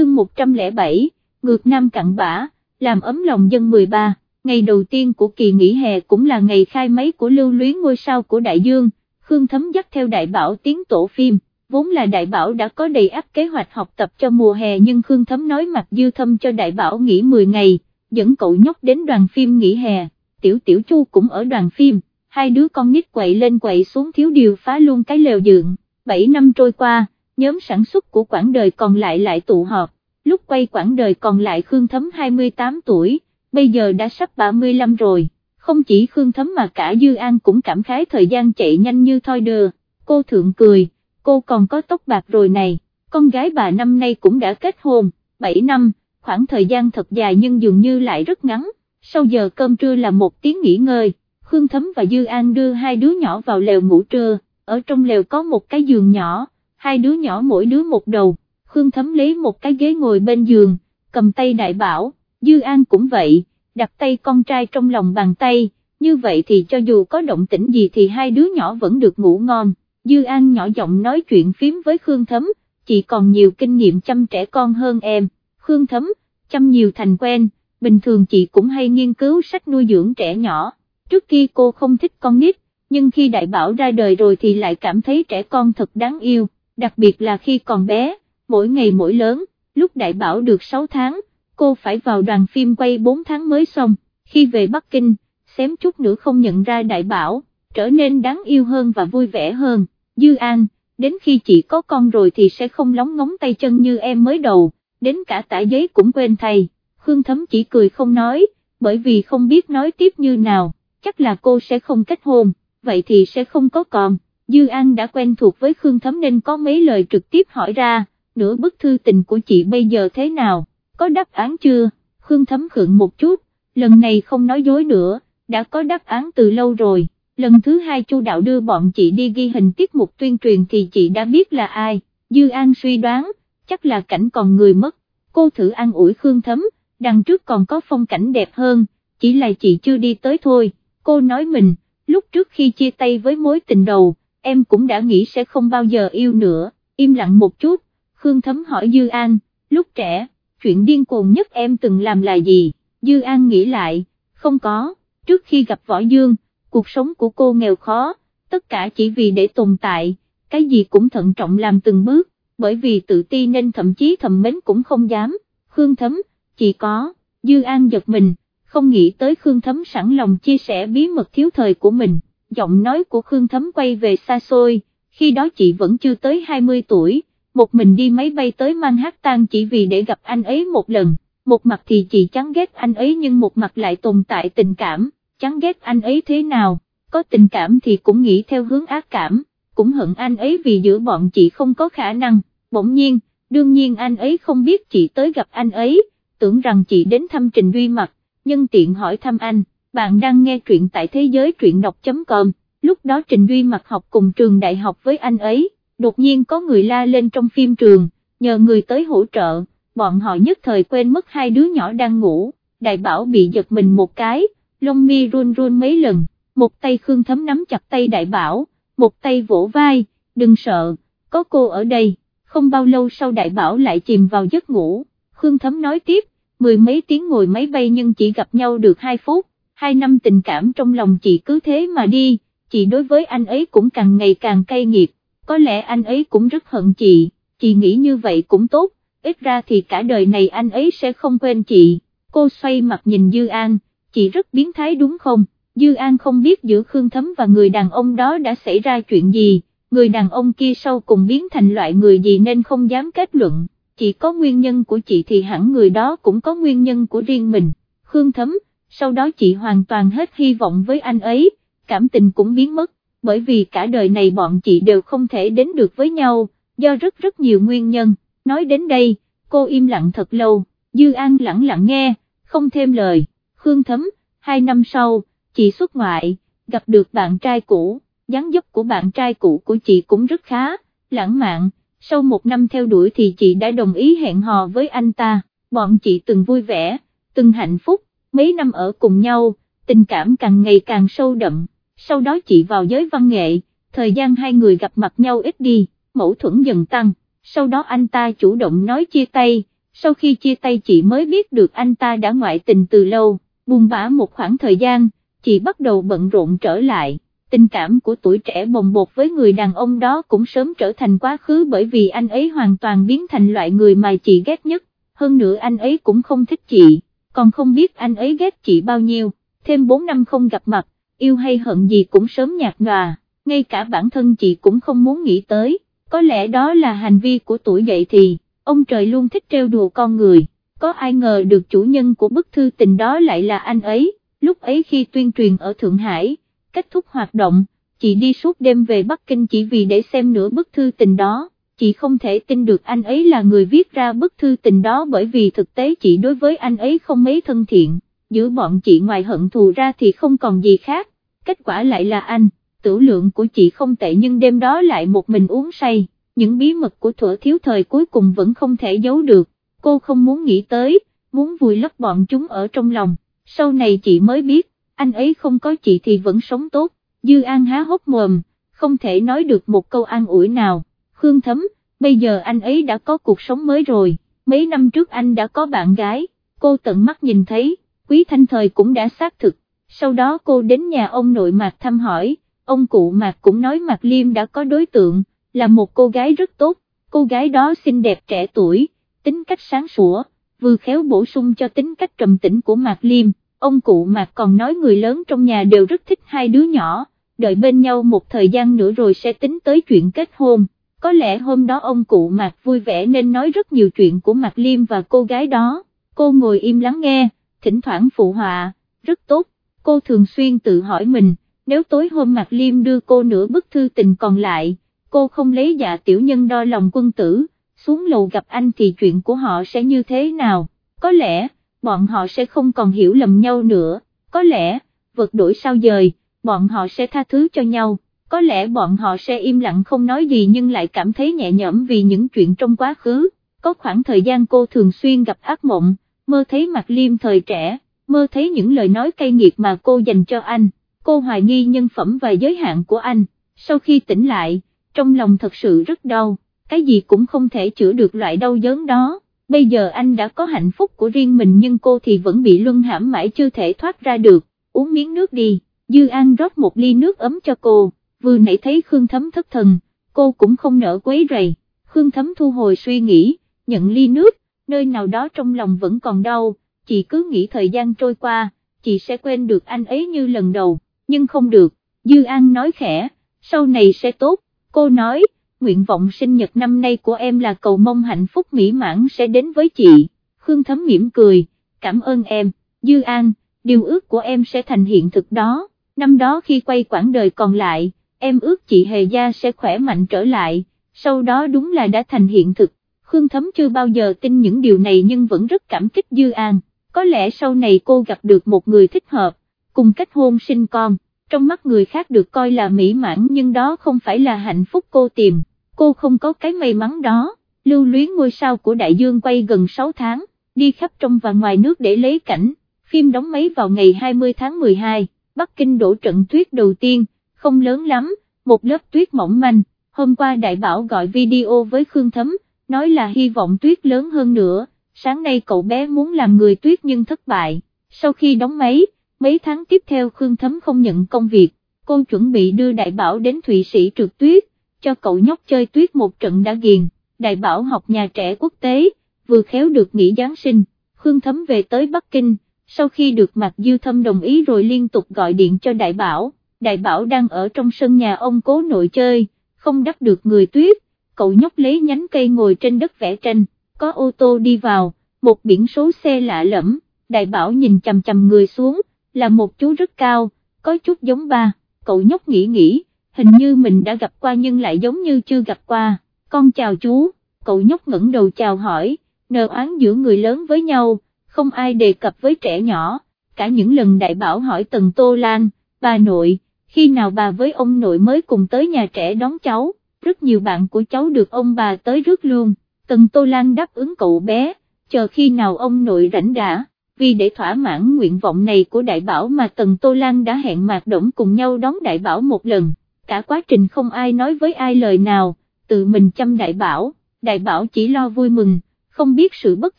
chương 107, ngược nam cặn bã, làm ấm lòng dân 13, ngày đầu tiên của kỳ nghỉ hè cũng là ngày khai máy của lưu luyến ngôi sao của đại dương, Khương Thấm dắt theo đại bảo tiến tổ phim, vốn là đại bảo đã có đầy áp kế hoạch học tập cho mùa hè nhưng Khương Thấm nói mặt dư thâm cho đại bảo nghỉ 10 ngày, dẫn cậu nhóc đến đoàn phim nghỉ hè, tiểu tiểu chu cũng ở đoàn phim, hai đứa con nít quậy lên quậy xuống thiếu điều phá luôn cái lều dựng, 7 năm trôi qua, nhóm sản xuất của quãng đời còn lại lại tụ họp, lúc quay quãng đời còn lại Khương Thấm 28 tuổi, bây giờ đã sắp 35 rồi, không chỉ Khương Thấm mà cả Dư An cũng cảm khái thời gian chạy nhanh như thoi đưa, cô thượng cười, cô còn có tóc bạc rồi này, con gái bà năm nay cũng đã kết hôn, 7 năm, khoảng thời gian thật dài nhưng dường như lại rất ngắn, sau giờ cơm trưa là một tiếng nghỉ ngơi, Khương Thấm và Dư An đưa hai đứa nhỏ vào lều ngủ trưa, ở trong lều có một cái giường nhỏ, hai đứa nhỏ mỗi đứa một đầu, Khương Thấm lấy một cái ghế ngồi bên giường, cầm tay đại bảo, Dư An cũng vậy, đặt tay con trai trong lòng bàn tay, như vậy thì cho dù có động tĩnh gì thì hai đứa nhỏ vẫn được ngủ ngon, Dư An nhỏ giọng nói chuyện phím với Khương Thấm, chị còn nhiều kinh nghiệm chăm trẻ con hơn em, Khương Thấm, chăm nhiều thành quen, bình thường chị cũng hay nghiên cứu sách nuôi dưỡng trẻ nhỏ, trước kia cô không thích con nít, nhưng khi đại bảo ra đời rồi thì lại cảm thấy trẻ con thật đáng yêu, đặc biệt là khi còn bé, mỗi ngày mỗi lớn, lúc đại bảo được 6 tháng, cô phải vào đoàn phim quay 4 tháng mới xong, khi về Bắc Kinh, xém chút nữa không nhận ra đại bảo, trở nên đáng yêu hơn và vui vẻ hơn, Dư An, đến khi chị có con rồi thì sẽ không lóng ngóng tay chân như em mới đầu, đến cả tả giấy cũng quên thầy, Khương Thấm chỉ cười không nói, bởi vì không biết nói tiếp như nào, chắc là cô sẽ không kết hôn, vậy thì sẽ không có con, Dư An đã quen thuộc với Khương Thấm nên có mấy lời trực tiếp hỏi ra, nửa bức thư tình của chị bây giờ thế nào, có đáp án chưa, Khương Thấm khượng một chút, lần này không nói dối nữa, đã có đáp án từ lâu rồi, lần thứ hai Chu Đạo đưa bọn chị đi ghi hình tiết mục tuyên truyền thì chị đã biết là ai, Dư An suy đoán, chắc là cảnh còn người mất, cô thử an ủi Khương Thấm, đằng trước còn có phong cảnh đẹp hơn, chỉ là chị chưa đi tới thôi, cô nói mình, lúc trước khi chia tay với mối tình đầu, em cũng đã nghĩ sẽ không bao giờ yêu nữa, im lặng một chút, Khương Thấm hỏi Dư An, lúc trẻ, chuyện điên cuồng nhất em từng làm là gì, Dư An nghĩ lại, không có, trước khi gặp Võ Dương, cuộc sống của cô nghèo khó, tất cả chỉ vì để tồn tại, cái gì cũng thận trọng làm từng bước, bởi vì tự ti nên thậm chí thầm mến cũng không dám, Khương Thấm, chỉ có, Dư An giật mình, không nghĩ tới Khương Thấm sẵn lòng chia sẻ bí mật thiếu thời của mình, giọng nói của Khương Thấm quay về xa xôi, khi đó chị vẫn chưa tới 20 tuổi, một mình đi máy bay tới Manhattan chỉ vì để gặp anh ấy một lần, một mặt thì chị chán ghét anh ấy nhưng một mặt lại tồn tại tình cảm, chán ghét anh ấy thế nào, có tình cảm thì cũng nghĩ theo hướng ác cảm, cũng hận anh ấy vì giữa bọn chị không có khả năng, bỗng nhiên, đương nhiên anh ấy không biết chị tới gặp anh ấy, tưởng rằng chị đến thăm Trình Duy Mặt, nhân tiện hỏi thăm anh, bạn đang nghe truyện tại thế giới truyện đọc.com, lúc đó Trình Duy mặc học cùng trường đại học với anh ấy, đột nhiên có người la lên trong phim trường, nhờ người tới hỗ trợ, bọn họ nhất thời quên mất hai đứa nhỏ đang ngủ, đại bảo bị giật mình một cái, lông mi run run mấy lần, một tay Khương Thấm nắm chặt tay đại bảo, một tay vỗ vai, đừng sợ, có cô ở đây, không bao lâu sau đại bảo lại chìm vào giấc ngủ, Khương Thấm nói tiếp, mười mấy tiếng ngồi máy bay nhưng chỉ gặp nhau được hai phút, hai năm tình cảm trong lòng chị cứ thế mà đi, chị đối với anh ấy cũng càng ngày càng cay nghiệt, có lẽ anh ấy cũng rất hận chị, chị nghĩ như vậy cũng tốt, ít ra thì cả đời này anh ấy sẽ không quên chị, cô xoay mặt nhìn Dư An, chị rất biến thái đúng không, Dư An không biết giữa Khương Thấm và người đàn ông đó đã xảy ra chuyện gì, người đàn ông kia sau cùng biến thành loại người gì nên không dám kết luận, chỉ có nguyên nhân của chị thì hẳn người đó cũng có nguyên nhân của riêng mình, Khương Thấm, sau đó chị hoàn toàn hết hy vọng với anh ấy, cảm tình cũng biến mất, bởi vì cả đời này bọn chị đều không thể đến được với nhau, do rất rất nhiều nguyên nhân, nói đến đây, cô im lặng thật lâu, Dư An lặng lặng nghe, không thêm lời, Khương Thấm, hai năm sau, chị xuất ngoại, gặp được bạn trai cũ, dáng dấp của bạn trai cũ của chị cũng rất khá, lãng mạn, sau một năm theo đuổi thì chị đã đồng ý hẹn hò với anh ta, bọn chị từng vui vẻ, từng hạnh phúc, mấy năm ở cùng nhau, tình cảm càng ngày càng sâu đậm, sau đó chị vào giới văn nghệ, thời gian hai người gặp mặt nhau ít đi, mâu thuẫn dần tăng, sau đó anh ta chủ động nói chia tay, sau khi chia tay chị mới biết được anh ta đã ngoại tình từ lâu, buồn bã một khoảng thời gian, chị bắt đầu bận rộn trở lại, tình cảm của tuổi trẻ bồng bột với người đàn ông đó cũng sớm trở thành quá khứ bởi vì anh ấy hoàn toàn biến thành loại người mà chị ghét nhất, hơn nữa anh ấy cũng không thích chị, còn không biết anh ấy ghét chị bao nhiêu, thêm 4 năm không gặp mặt, yêu hay hận gì cũng sớm nhạt nhòa, ngay cả bản thân chị cũng không muốn nghĩ tới, có lẽ đó là hành vi của tuổi dậy thì, ông trời luôn thích trêu đùa con người, có ai ngờ được chủ nhân của bức thư tình đó lại là anh ấy, lúc ấy khi tuyên truyền ở Thượng Hải, kết thúc hoạt động, chị đi suốt đêm về Bắc Kinh chỉ vì để xem nửa bức thư tình đó, chị không thể tin được anh ấy là người viết ra bức thư tình đó bởi vì thực tế chị đối với anh ấy không mấy thân thiện, giữa bọn chị ngoài hận thù ra thì không còn gì khác, kết quả lại là anh, tử lượng của chị không tệ nhưng đêm đó lại một mình uống say, những bí mật của thuở thiếu thời cuối cùng vẫn không thể giấu được, cô không muốn nghĩ tới, muốn vùi lấp bọn chúng ở trong lòng, sau này chị mới biết, anh ấy không có chị thì vẫn sống tốt, Dư An há hốc mồm, không thể nói được một câu an ủi nào, Khương Thấm, bây giờ anh ấy đã có cuộc sống mới rồi, mấy năm trước anh đã có bạn gái, cô tận mắt nhìn thấy, Quý Thanh Thời cũng đã xác thực, sau đó cô đến nhà ông nội Mạc thăm hỏi, ông cụ Mạc cũng nói Mạc Liêm đã có đối tượng, là một cô gái rất tốt, cô gái đó xinh đẹp trẻ tuổi, tính cách sáng sủa, vừa khéo bổ sung cho tính cách trầm tĩnh của Mạc Liêm, ông cụ Mạc còn nói người lớn trong nhà đều rất thích hai đứa nhỏ, đợi bên nhau một thời gian nữa rồi sẽ tính tới chuyện kết hôn. Có lẽ hôm đó ông cụ Mạc vui vẻ nên nói rất nhiều chuyện của Mạc Liêm và cô gái đó, cô ngồi im lắng nghe, thỉnh thoảng phụ họa, rất tốt, cô thường xuyên tự hỏi mình, nếu tối hôm Mạc Liêm đưa cô nửa bức thư tình còn lại, cô không lấy dạ tiểu nhân đo lòng quân tử, xuống lầu gặp anh thì chuyện của họ sẽ như thế nào, có lẽ, bọn họ sẽ không còn hiểu lầm nhau nữa, có lẽ, vật đổi sao dời, bọn họ sẽ tha thứ cho nhau, có lẽ bọn họ sẽ im lặng không nói gì nhưng lại cảm thấy nhẹ nhõm vì những chuyện trong quá khứ, có khoảng thời gian cô thường xuyên gặp ác mộng, mơ thấy mặt liêm thời trẻ, mơ thấy những lời nói cay nghiệt mà cô dành cho anh, cô hoài nghi nhân phẩm và giới hạn của anh, sau khi tỉnh lại, trong lòng thật sự rất đau, cái gì cũng không thể chữa được loại đau đớn đó, bây giờ anh đã có hạnh phúc của riêng mình nhưng cô thì vẫn bị luân hãm mãi chưa thể thoát ra được, uống miếng nước đi, Dư An rót một ly nước ấm cho cô, vừa nãy thấy Khương Thấm thất thần, cô cũng không nỡ quấy rầy, Khương Thấm thu hồi suy nghĩ, nhận ly nước, nơi nào đó trong lòng vẫn còn đau, chị cứ nghĩ thời gian trôi qua, chị sẽ quên được anh ấy như lần đầu, nhưng không được, Dư An nói khẽ, sau này sẽ tốt, cô nói, nguyện vọng sinh nhật năm nay của em là cầu mong hạnh phúc mỹ mãn sẽ đến với chị, Khương Thấm mỉm cười, cảm ơn em, Dư An, điều ước của em sẽ thành hiện thực đó, năm đó khi quay quãng đời còn lại, em ước chị Hề Gia sẽ khỏe mạnh trở lại, sau đó đúng là đã thành hiện thực, Khương Thấm chưa bao giờ tin những điều này nhưng vẫn rất cảm kích Dư An, có lẽ sau này cô gặp được một người thích hợp, cùng kết hôn sinh con, trong mắt người khác được coi là mỹ mãn nhưng đó không phải là hạnh phúc cô tìm, cô không có cái may mắn đó, lưu luyến ngôi sao của đại dương quay gần 6 tháng, đi khắp trong và ngoài nước để lấy cảnh, phim đóng máy vào ngày 20 tháng 12, Bắc Kinh đổ trận tuyết đầu tiên, không lớn lắm, một lớp tuyết mỏng manh, hôm qua đại bảo gọi video với Khương Thấm, nói là hy vọng tuyết lớn hơn nữa, sáng nay cậu bé muốn làm người tuyết nhưng thất bại, sau khi đóng máy, mấy tháng tiếp theo Khương Thấm không nhận công việc, cô chuẩn bị đưa đại bảo đến Thụy Sĩ trượt tuyết, cho cậu nhóc chơi tuyết một trận đã ghiền, đại bảo học nhà trẻ quốc tế, vừa khéo được nghỉ Giáng sinh, Khương Thấm về tới Bắc Kinh, sau khi được Mạc Dư Thâm đồng ý rồi liên tục gọi điện cho đại bảo, đại bảo đang ở trong sân nhà ông cố nội chơi, không đắp được người tuyết, cậu nhóc lấy nhánh cây ngồi trên đất vẽ tranh, có ô tô đi vào, một biển số xe lạ lẫm, đại bảo nhìn chầm chầm người xuống, là một chú rất cao, có chút giống ba, cậu nhóc nghĩ nghĩ, hình như mình đã gặp qua nhưng lại giống như chưa gặp qua, con chào chú, cậu nhóc ngẩng đầu chào hỏi, nờ oán giữa người lớn với nhau, không ai đề cập với trẻ nhỏ, cả những lần đại bảo hỏi Tần Tô Lan, bà nội, khi nào bà với ông nội mới cùng tới nhà trẻ đón cháu, rất nhiều bạn của cháu được ông bà tới rước luôn, Tần Tô Lan đáp ứng cậu bé, chờ khi nào ông nội rảnh đã, vì để thỏa mãn nguyện vọng này của đại bảo mà Tần Tô Lan đã hẹn Mạc Động cùng nhau đón đại bảo một lần, cả quá trình không ai nói với ai lời nào, tự mình chăm đại bảo, đại bảo chỉ lo vui mừng không biết sự bất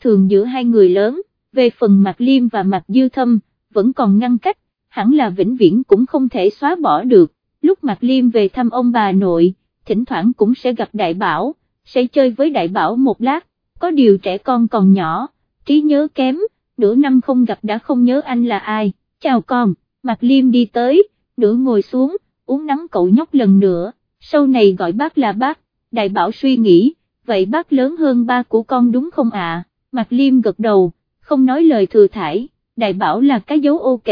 thường giữa hai người lớn, về phần Mạc Liêm và Mạc Dư Thâm, vẫn còn ngăn cách, hẳn là vĩnh viễn cũng không thể xóa bỏ được, lúc Mạc Liêm về thăm ông bà nội, thỉnh thoảng cũng sẽ gặp Đại Bảo, sẽ chơi với Đại Bảo một lát, có điều trẻ con còn nhỏ, trí nhớ kém, nửa năm không gặp đã không nhớ anh là ai, chào con, Mạc Liêm đi tới, nửa ngồi xuống, uống nắng cậu nhóc lần nữa, sau này gọi bác là bác, Đại Bảo suy nghĩ, vậy bác lớn hơn ba của con đúng không ạ, à? Mạc Liêm gật đầu, không nói lời thừa thải, Đại Bảo là cái dấu ok,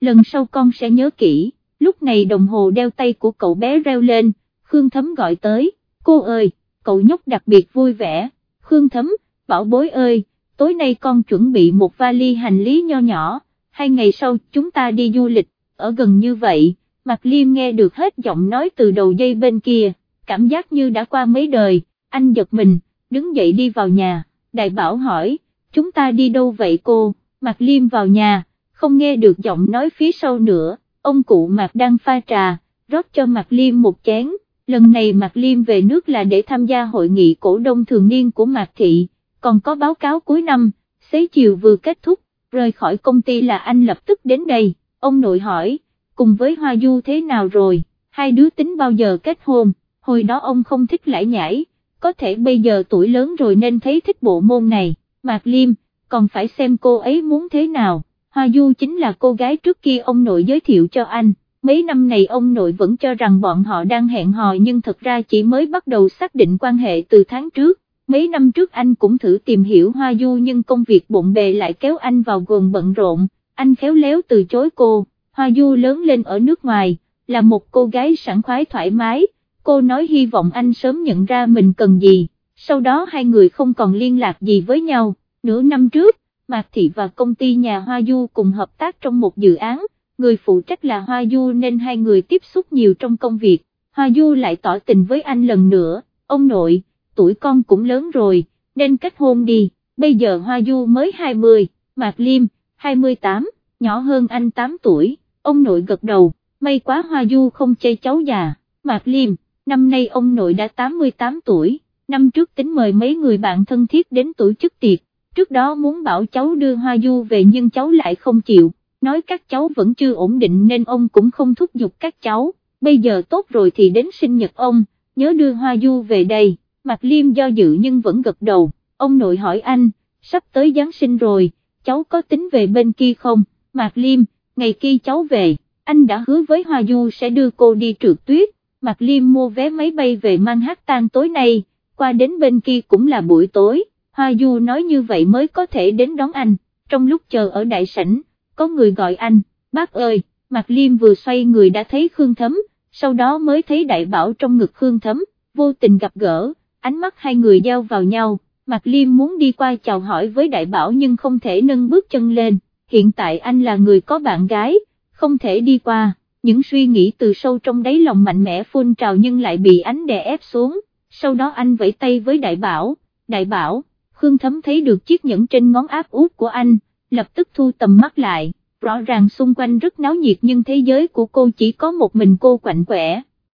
lần sau con sẽ nhớ kỹ, lúc này đồng hồ đeo tay của cậu bé reo lên, Khương Thấm gọi tới, cô ơi, cậu nhóc đặc biệt vui vẻ, Khương Thấm, bảo bối ơi, tối nay con chuẩn bị một vali hành lý nho nhỏ, hai ngày sau chúng ta đi du lịch, ở gần như vậy, Mạc Liêm nghe được hết giọng nói từ đầu dây bên kia, cảm giác như đã qua mấy đời, anh giật mình, đứng dậy đi vào nhà, đại bảo hỏi, chúng ta đi đâu vậy cô, Mạc Liêm vào nhà, không nghe được giọng nói phía sau nữa, ông cụ Mạc đang pha trà, rót cho Mạc Liêm một chén, lần này Mạc Liêm về nước là để tham gia hội nghị cổ đông thường niên của Mạc Thị, còn có báo cáo cuối năm, xế chiều vừa kết thúc, rời khỏi công ty là anh lập tức đến đây, ông nội hỏi, cùng với Hoa Du thế nào rồi, hai đứa tính bao giờ kết hôn, hồi đó ông không thích lãi nhãi, có thể bây giờ tuổi lớn rồi nên thấy thích bộ môn này, Mạc Liêm, còn phải xem cô ấy muốn thế nào, Hoa Du chính là cô gái trước kia ông nội giới thiệu cho anh, mấy năm này ông nội vẫn cho rằng bọn họ đang hẹn hò nhưng thật ra chỉ mới bắt đầu xác định quan hệ từ tháng trước, mấy năm trước anh cũng thử tìm hiểu Hoa Du nhưng công việc bộn bề lại kéo anh vào gồm bận rộn, anh khéo léo từ chối cô, Hoa Du lớn lên ở nước ngoài, là một cô gái sảng khoái thoải mái, cô nói hy vọng anh sớm nhận ra mình cần gì, sau đó hai người không còn liên lạc gì với nhau, nửa năm trước, Mạc Thị và công ty nhà Hoa Du cùng hợp tác trong một dự án, người phụ trách là Hoa Du nên hai người tiếp xúc nhiều trong công việc, Hoa Du lại tỏ tình với anh lần nữa, ông nội, tuổi con cũng lớn rồi, nên kết hôn đi, bây giờ Hoa Du mới 20, Mạc Liêm, 28, nhỏ hơn anh 8 tuổi, ông nội gật đầu, may quá Hoa Du không chê cháu già, Mạc Liêm, năm nay ông nội đã 88 tuổi, năm trước tính mời mấy người bạn thân thiết đến tổ chức tiệc, trước đó muốn bảo cháu đưa Hoa Du về nhưng cháu lại không chịu, nói các cháu vẫn chưa ổn định nên ông cũng không thúc giục các cháu, bây giờ tốt rồi thì đến sinh nhật ông, nhớ đưa Hoa Du về đây, Mạc Liêm do dự nhưng vẫn gật đầu, ông nội hỏi anh, sắp tới Giáng sinh rồi, cháu có tính về bên kia không, Mạc Liêm, ngày kia cháu về, anh đã hứa với Hoa Du sẽ đưa cô đi trượt tuyết, Mạc Liêm mua vé máy bay về Manhattan tối nay, qua đến bên kia cũng là buổi tối. Hoa Du nói như vậy mới có thể đến đón anh, trong lúc chờ ở đại sảnh, có người gọi anh, bác ơi, Mạc Liêm vừa xoay người đã thấy Khương Thấm, sau đó mới thấy đại bảo trong ngực Khương Thấm, vô tình gặp gỡ, ánh mắt hai người giao vào nhau, Mạc Liêm muốn đi qua chào hỏi với đại bảo nhưng không thể nâng bước chân lên, hiện tại anh là người có bạn gái, không thể đi qua, những suy nghĩ từ sâu trong đáy lòng mạnh mẽ phun trào nhưng lại bị ánh đè ép xuống, sau đó anh vẫy tay với đại bảo, đại bảo, Khương Thấm thấy được chiếc nhẫn trên ngón áp út của anh, lập tức thu tầm mắt lại, rõ ràng xung quanh rất náo nhiệt nhưng thế giới của cô chỉ có một mình cô quạnh quẻ,